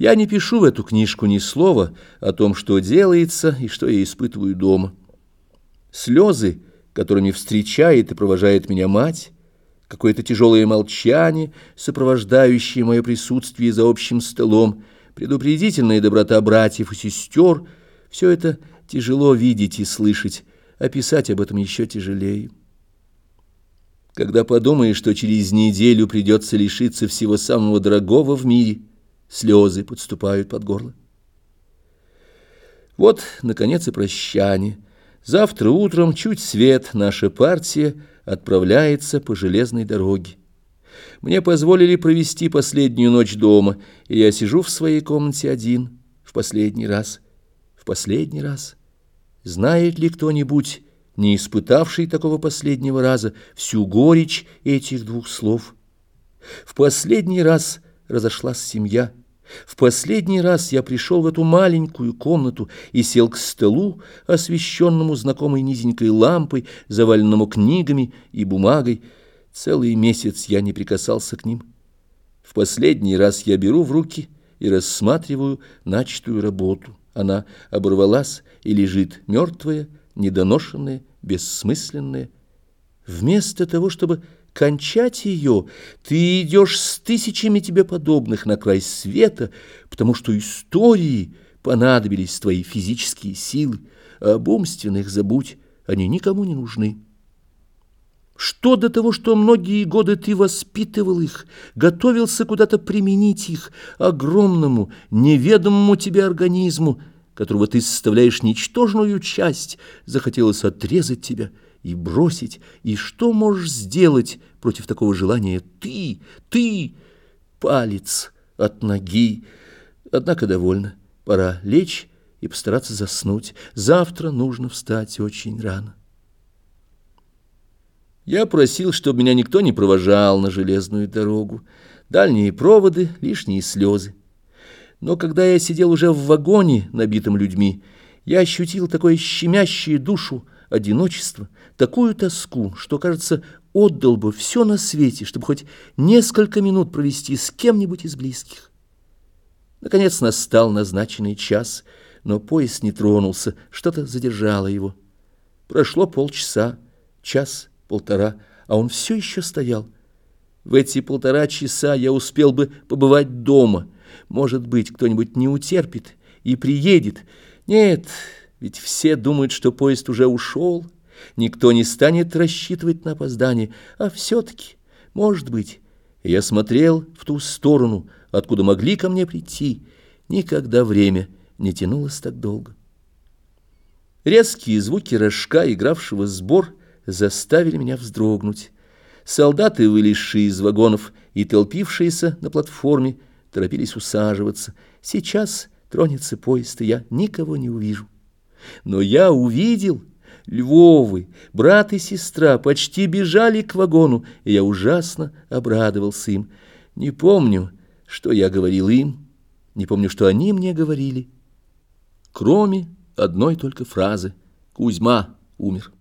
Я не пишу в эту книжку ни слова о том, что делается и что я испытываю дома. Слезы, которыми встречает и провожает меня мать, какое-то тяжелое молчание, сопровождающее мое присутствие за общим столом, предупредительная доброта братьев и сестер — все это тяжело видеть и слышать, а писать об этом еще тяжелее. Когда подумаешь, что через неделю придется лишиться всего самого дорогого в мире — слезы подступают под горло. Вот, наконец, и прощание. Завтра утром, чуть свет, наша партия отправляется по железной дороге. Мне позволили провести последнюю ночь дома, и я сижу в своей комнате один, в последний раз. В последний раз. Знает ли кто-нибудь, не испытавший такого последнего раза, всю горечь этих двух слов? В последний раз разошлась семья — в последний раз я пришел в эту маленькую комнату и сел к столу, освещенному знакомой низенькой лампой, заваленному книгами и бумагой. Целый месяц я не прикасался к ним. В последний раз я беру в руки и рассматриваю начатую работу. Она оборвалась и лежит мертвая, недоношенная, бессмысленная. Вместо того, чтобы кончать ее, ты идешь с тысячами тебе подобных на край света, потому что истории понадобились твои физические силы, а об умственных забудь, они никому не нужны. Что до того, что многие годы ты воспитывал их, готовился куда-то применить их огромному, неведомому тебе организму, которого ты составляешь ничтожную часть, захотелось отрезать тебя — и бросить, и что можешь сделать против такого желания ты, ты, палец от ноги. Однако довольно, пора лечь и постараться заснуть. Завтра нужно встать очень рано. Я просил, чтобы меня никто не провожал на железную дорогу. Дальние проводы, лишние слезы. Но когда я сидел уже в вагоне, набитом людьми, я ощутил такое щемящее душу одиночество, такую тоску, что, кажется, отдал бы все на свете, чтобы хоть несколько минут провести с кем-нибудь из близких. Наконец настал назначенный час, но поезд не тронулся, что-то задержало его. Прошло полчаса, час, полтора, а он все еще стоял. В эти полтора часа я успел бы побывать дома. Может быть, кто-нибудь не утерпит и приедет. Нет, ведь все думают, что поезд уже ушел. Никто не станет рассчитывать на опоздание. А все-таки, может быть, я смотрел в ту сторону, откуда могли ко мне прийти. Никогда время не тянулось так долго. Резкие звуки рожка, игравшего сбор, заставили меня вздрогнуть. Солдаты, вылезшие из вагонов и толпившиеся на платформе, торопились усаживаться. Сейчас тронется поезд, и я никого не увижу. Но я увидел, Львовы, брат и сестра почти бежали к вагону, и я ужасно обрадовался им. Не помню, что я говорил им, не помню, что они мне говорили, кроме одной только фразы «Кузьма умер».